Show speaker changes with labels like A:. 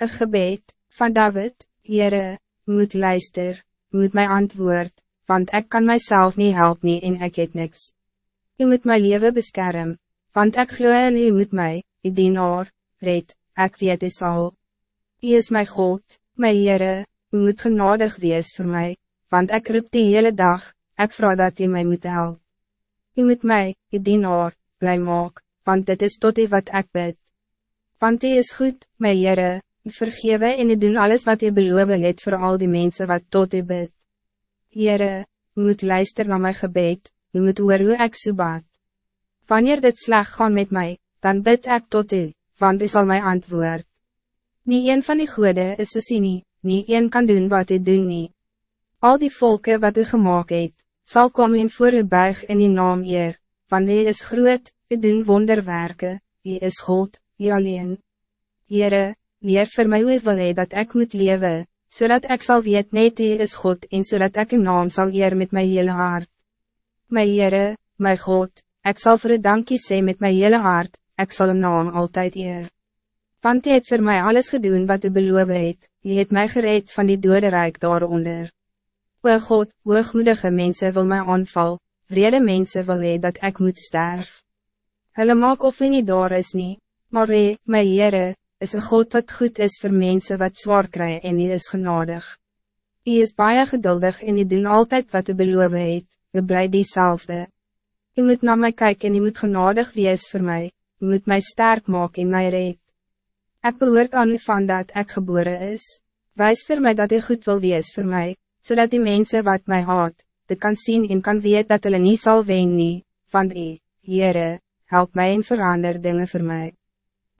A: Een gebed, van David, Jere, moet luister, moet mij antwoord, want ik kan mijzelf niet helpen nie en ik het niks. U moet mijn leven beschermen, want ik glo en u moet mij, die dienaar, red, ik weet is al. U is mijn God, mijn Jere, u moet genadig wees voor mij, want ik roep die hele dag, ik vraag dat u mij moet helpen. U moet mij, die dienaar, blij maak, want dit is tot u wat ik bid. Want u is goed, mijn Jere, vergewe en u doen alles wat u beloof het voor al die mensen wat tot u bid. Heere, u moet luister naar mijn gebed, u moet hoor hoe ek so baat. Wanneer dit sleg gaan met mij, dan bid ik tot u, want u zal mij antwoord. Niet een van die goede is soos u nie, nie een kan doen wat u doen nie. Al die volken wat u gemaakt het, zal komen voor u buig in die naam eer, want u is groot, u doen wonderwerken, u is God, u alleen. Heere, leer voor mij hoe wil hy dat ik moet leven, zodat ik zal weet net hy is God en zodat ik een naam zal eer met mijn hele hart. My Heere, my God, ik zal voor een dankje sê met mijn hele hart, ik zal een naam altijd eer. Want hy het voor mij alles gedaan wat u beloof het, hy het mij gereed van die dode rijk daaronder. O God, hoogmoedige mensen wil mij aanval, vrede mensen wil hy dat ik moet sterf. Hulle maak of hy nie daar is nie, maar hy, my Heere, is een God wat goed is voor mensen wat zwaar krijgen en hij is genadig. Hij is baie geduldig en hij doen altijd wat hij beloof het, hij bly diezelfde. Je moet naar mij kijken en je moet genadig wees voor mij, je moet mij sterk maken in mijn reed. Ik behoort aan u van dat ik geboren is. Wijs voor mij dat u goed wil wees voor mij, zodat die mensen wat mij haat, de kan zien en kan weten dat hulle niet zal ween nie, van u, Heere, help mij en verander dingen voor mij.